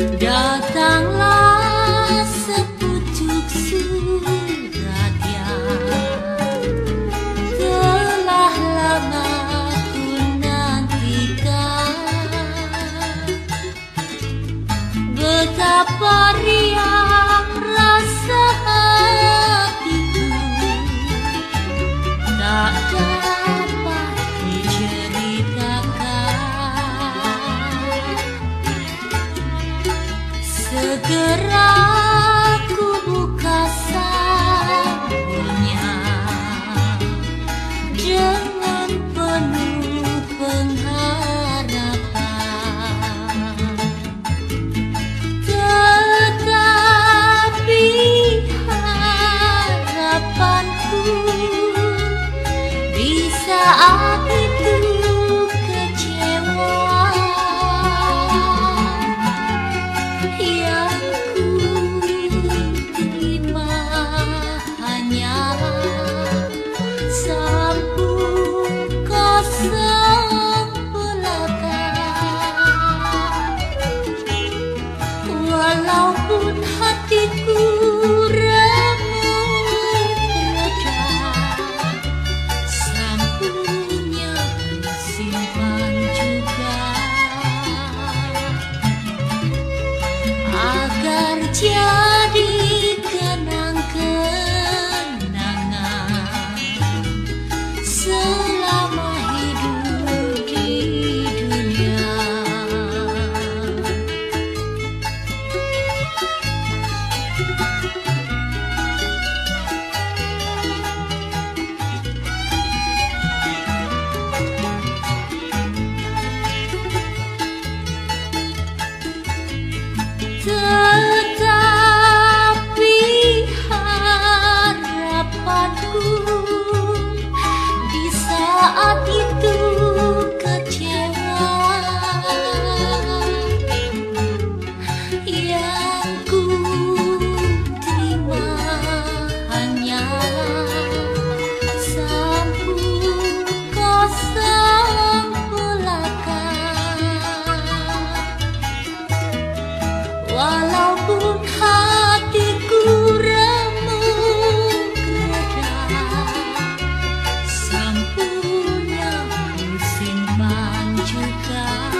Datanglah sepucuk surat yang telah lama ku nantikan. Betapa segera jadi kenang-kenangan selama hidup di dunia. Walaupun hatiku remuk reda Sampurna musim panjukan